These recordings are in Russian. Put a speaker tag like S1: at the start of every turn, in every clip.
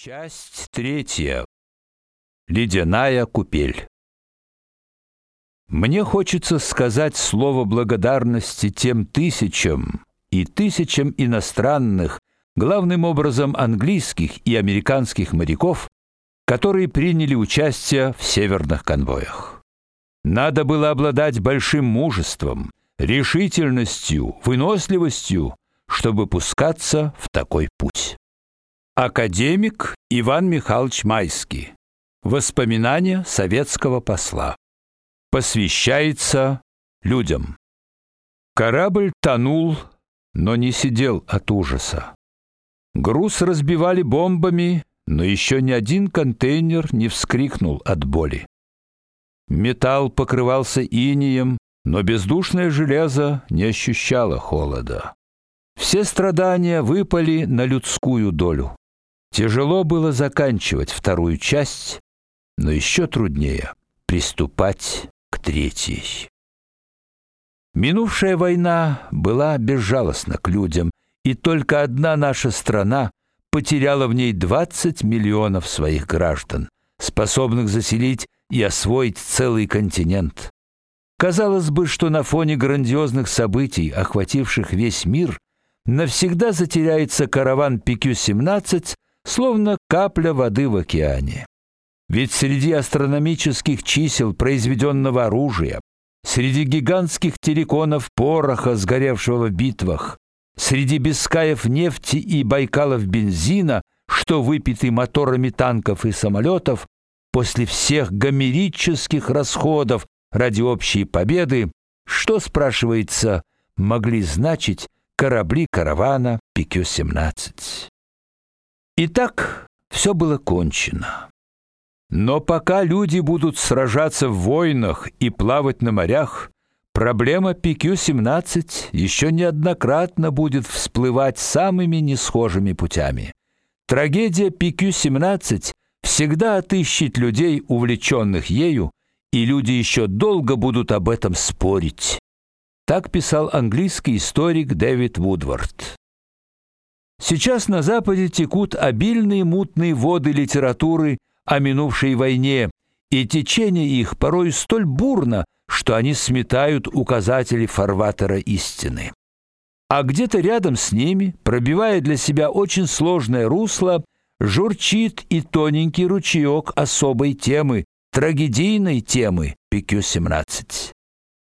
S1: Часть третья. Ледяная купель. Мне хочется сказать слово благодарности тем тысячам и тысячам иностранных, главным образом английских и американских моряков, которые приняли участие в северных конвоях. Надо было обладать большим мужеством, решительностью, выносливостью, чтобы пускаться в такой путь. Академик Иван Михайлович Майский. Воспоминания советского посла. Посвящается людям. Корабль тонул, но не сидел от ужаса. Груз разбивали бомбами, но еще ни один контейнер не вскрикнул от боли. Металл покрывался инеем, но бездушное железо не ощущало холода. Все страдания выпали на людскую долю. Тяжело было заканчивать вторую часть, но еще труднее приступать к третьей. Минувшая война была безжалостна к людям, и только одна наша страна потеряла в ней 20 миллионов своих граждан, способных заселить и освоить целый континент. Казалось бы, что на фоне грандиозных событий, охвативших весь мир, навсегда затеряется караван PQ-17 словно капля воды в океане. Ведь среди астрономических чисел произведенного оружия, среди гигантских телеконов пороха, сгоревшего в битвах, среди бескаев нефти и байкалов бензина, что выпиты моторами танков и самолетов, после всех гомерических расходов ради общей победы, что, спрашивается, могли значить корабли каравана PQ-17? Итак, все было кончено. Но пока люди будут сражаться в войнах и плавать на морях, проблема PQ-17 еще неоднократно будет всплывать самыми несхожими путями. Трагедия PQ-17 всегда отыщет людей, увлеченных ею, и люди еще долго будут об этом спорить. Так писал английский историк Дэвид Вудвард. Сейчас на западе текут обильные мутные воды литературы о минувшей войне, и течение их порой столь бурно, что они сметают указатели фарватера истины. А где-то рядом с ними, пробивая для себя очень сложное русло, журчит и тоненький ручеек особой темы, трагедийной темы PQ-17.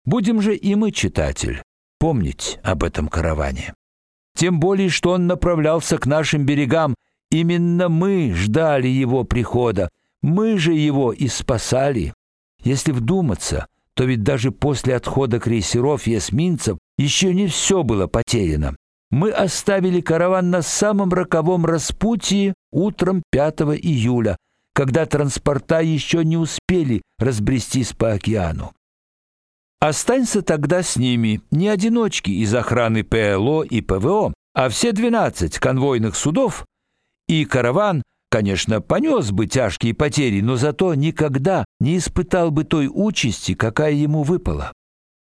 S1: Будем же и мы, читатель, помнить об этом караване. Тем более, что он направлялся к нашим берегам. Именно мы ждали его прихода. Мы же его и спасали. Если вдуматься, то ведь даже после отхода крейсеров и эсминцев еще не все было потеряно. Мы оставили караван на самом роковом распутье утром 5 июля, когда транспорта еще не успели разбрестись по океану. Останься тогда с ними не одиночки из охраны ПЛО и ПВО, а все 12 конвойных судов, и караван, конечно, понес бы тяжкие потери, но зато никогда не испытал бы той участи, какая ему выпала.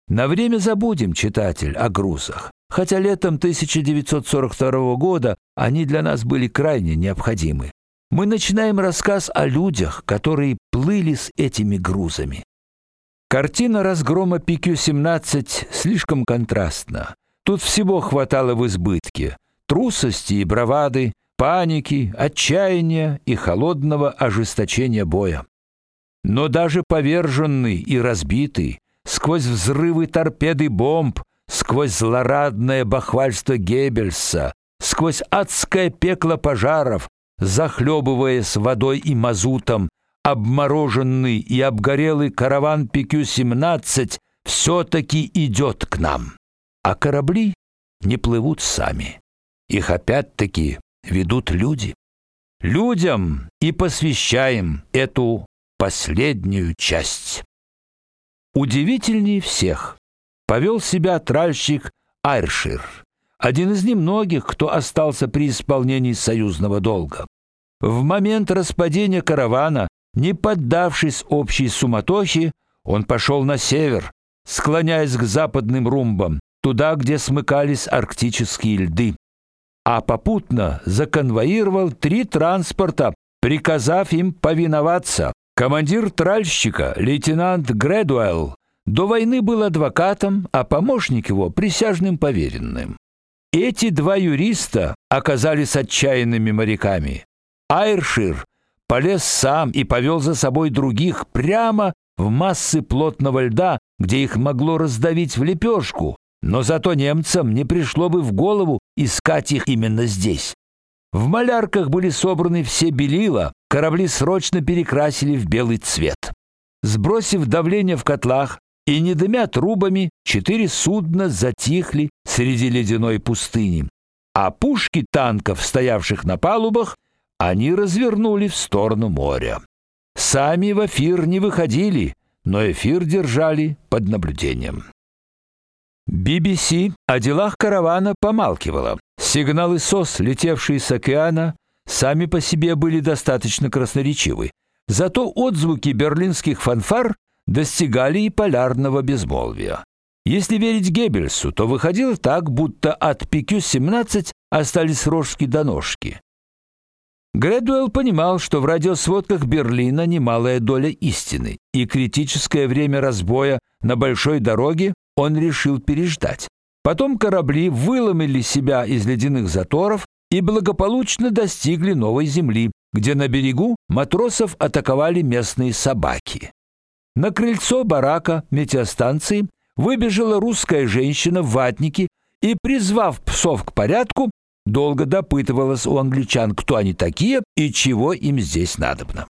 S1: На время забудем, читатель, о грузах. Хотя летом 1942 года они для нас были крайне необходимы. Мы начинаем рассказ о людях, которые плыли с этими грузами. Картина разгрома PQ-17 слишком контрастна. Тут всего хватало в избытке: трусости и бравады, паники, отчаяния и холодного ожесточения боя. Но даже поверженный и разбитый, сквозь взрывы торпеды бомб, сквозь злорадное бахвальство Геббельса, сквозь адское пекло пожаров, захлебываясь водой и мазутом, обмороженный и обгорелый караван PQ-17 все-таки идет к нам. А корабли не плывут сами. Их опять-таки ведут люди. Людям и посвящаем эту последнюю часть. Удивительней всех повел себя тральщик Айршир, один из немногих, кто остался при исполнении союзного долга. В момент распадения каравана не поддавшись общей суматохе, он пошел на север, склоняясь к западным румбам, туда, где смыкались арктические льды. а попутно законвоировал три транспорта, приказав им повиноваться. Командир тральщика, лейтенант Грэдуэлл, до войны был адвокатом, а помощник его присяжным поверенным. Эти два юриста оказались отчаянными моряками. Айршир полез сам и повел за собой других прямо в массы плотного льда, где их могло раздавить в лепешку, но зато немцам не пришло бы в голову искать их именно здесь. В малярках были собраны все белила, корабли срочно перекрасили в белый цвет. Сбросив давление в котлах и не дымя трубами, четыре судна затихли среди ледяной пустыни, а пушки танков, стоявших на палубах, они развернули в сторону моря. Сами в эфир не выходили, но эфир держали под наблюдением. BBC о делах каравана помалкивала. Сигналы СОС, летевшие с океана, сами по себе были достаточно красноречивы. Зато отзвуки берлинских фанфар достигали и полярного безмолвия. Если верить Геббельсу, то выходило так, будто от ПК-17 остались рожки до ножки. Грэдуэлл понимал, что в радиосводках Берлина немалая доля истины, и критическое время разбоя на большой дороге он решил переждать. Потом корабли выломили себя из ледяных заторов и благополучно достигли новой земли, где на берегу матросов атаковали местные собаки. На крыльцо барака метеостанции выбежала русская женщина в ватнике и, призвав псов к порядку, долго допытывалась у англичан, кто они такие и чего им здесь надобно.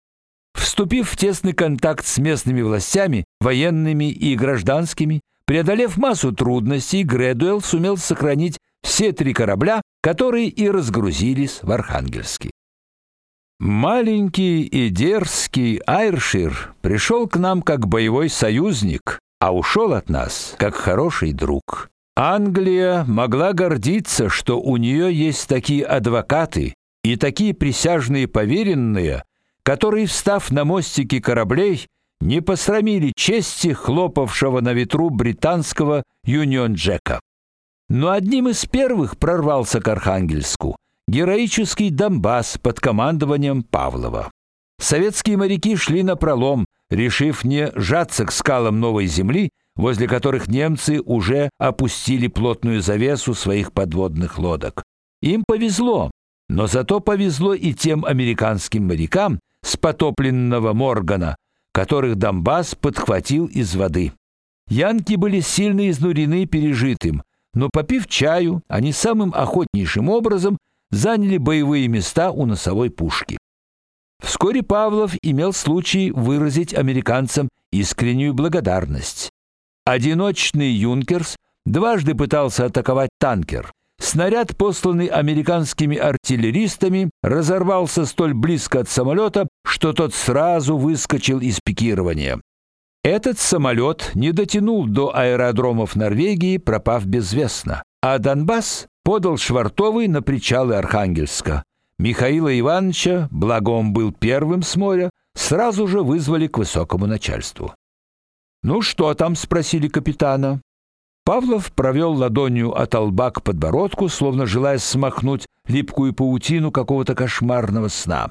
S1: Вступив в тесный контакт с местными властями, военными и гражданскими, преодолев массу трудностей, Грэдуэлл сумел сохранить все три корабля, которые и разгрузились в Архангельске. Маленький и дерзкий Айршир пришел к нам как боевой союзник, а ушел от нас как хороший друг. Англия могла гордиться, что у нее есть такие адвокаты и такие присяжные поверенные, которые, встав на мостики кораблей, не посрамили чести хлопавшего на ветру британского Юнион Джека. Но одним из первых прорвался к Архангельску героический Донбасс под командованием Павлова. Советские моряки шли на пролом, решив не жаться к скалам новой земли, возле которых немцы уже опустили плотную завесу своих подводных лодок. Им повезло, но зато повезло и тем американским морякам с потопленного Моргана, которых Донбасс подхватил из воды. Янки были сильно изнурены пережитым, но попив чаю, они самым охотнейшим образом заняли боевые места у носовой пушки. Вскоре Павлов имел случай выразить американцам искреннюю благодарность. Одиночный Юнкерс дважды пытался атаковать танкер. Снаряд, посланный американскими артиллеристами, разорвался столь близко от самолета, что тот сразу выскочил из пикирования. Этот самолет не дотянул до аэродромов Норвегии, пропав безвестно, а Донбасс подал швартовый на причалы Архангельска. Михаила Ивановича, благом был первым с моря, сразу же вызвали к высокому начальству. «Ну что там?» — спросили капитана. Павлов провел ладонью от лба к подбородку, словно желая смахнуть липкую паутину какого-то кошмарного сна.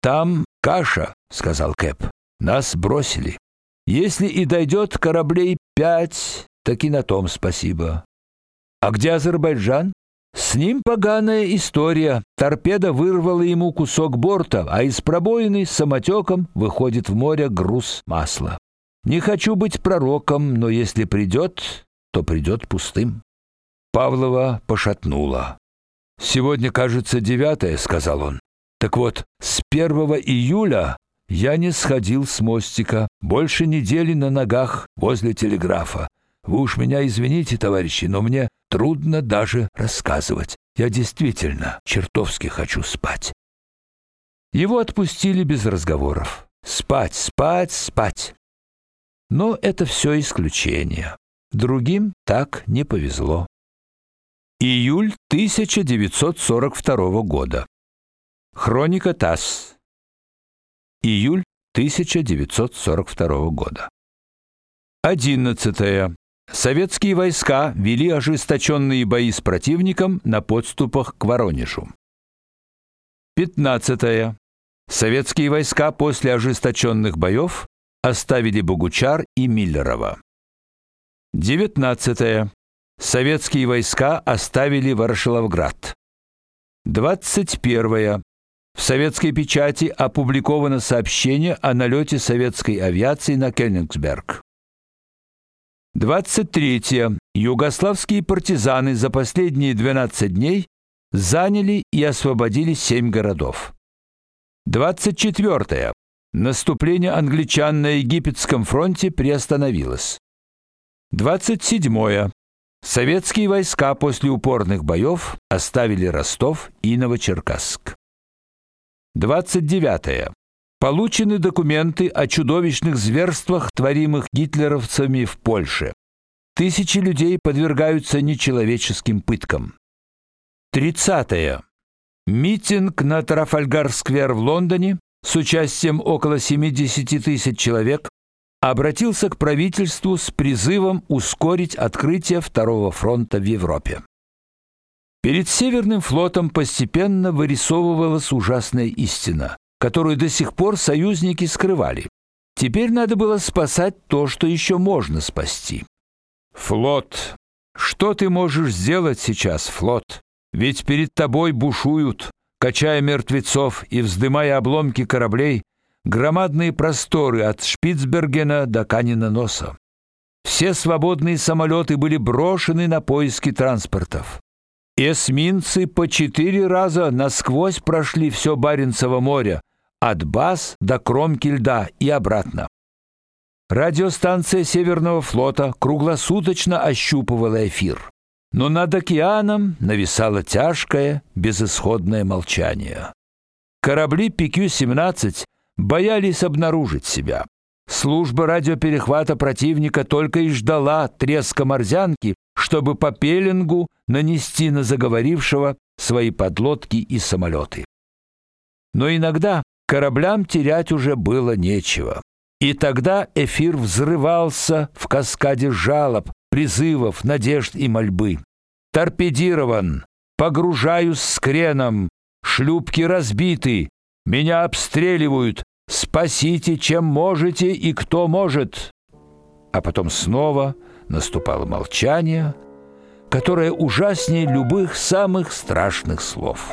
S1: «Там каша», — сказал Кэп. «Нас бросили. Если и дойдет кораблей пять, так и на том спасибо». «А где Азербайджан?» С ним поганая история. Торпеда вырвала ему кусок борта, а из пробоины самотеком выходит в море груз масла. Не хочу быть пророком, но если придет, то придет пустым. Павлова пошатнула. Сегодня, кажется, девятое, сказал он. Так вот, с первого июля я не сходил с мостика, больше недели на ногах возле телеграфа. Вы уж меня извините, товарищи, но мне трудно даже рассказывать. Я действительно чертовски хочу спать. Его отпустили без разговоров. Спать, спать, спать. Но это все исключения. Другим так не повезло. Июль 1942 года. Хроника ТАСС. Июль 1942 года. 11. Советские войска вели ожесточенные бои с противником на подступах к Воронежу. 15. Советские войска после ожесточенных боев оставили Богучар и Миллерово. 19. Советские войска оставили Ворошиловград. 21. В советской печати опубликовано сообщение о налете советской авиации на Кёнигсберг. 23. Югославские партизаны за последние 12 дней заняли и освободили 7 городов. 24. Наступление англичан на египетском фронте приостановилось. 27. Советские войска после упорных боев оставили Ростов и Новочеркасск. 29. Получены документы о чудовищных зверствах, творимых гитлеровцами в Польше. Тысячи людей подвергаются нечеловеческим пыткам. 30. Митинг на Трафальгар-сквер в Лондоне с участием около 70 тысяч человек обратился к правительству с призывом ускорить открытие второго фронта в Европе. Перед Северным флотом постепенно вырисовывалась ужасная истина, которую до сих пор союзники скрывали. Теперь надо было спасать то, что еще можно спасти. Флот. Что ты можешь сделать сейчас, флот? Ведь перед тобой бушуют, качая мертвецов и вздымая обломки кораблей, громадные просторы от Шпицбергена до Канина-Носа. Все свободные самолеты были брошены на поиски транспортов. Эсминцы по четыре раза насквозь прошли все Баренцево море, от баз до кромки льда и обратно. Радиостанция Северного флота круглосуточно ощупывала эфир. Но над океаном нависало тяжкое, безысходное молчание. Корабли PQ-17 боялись обнаружить себя. Служба радиоперехвата противника только и ждала треска морзянки, чтобы по пеленгу нанести на заговорившего свои подлодки и самолеты. Но иногда кораблям терять уже было нечего. И тогда эфир взрывался в каскаде жалоб, призывов, надежд и мольбы. Торпедирован, погружаюсь с креном, шлюпки разбиты, меня обстреливают, спасите, чем можете и кто может. А потом снова наступало молчание, которое ужаснее любых самых страшных слов.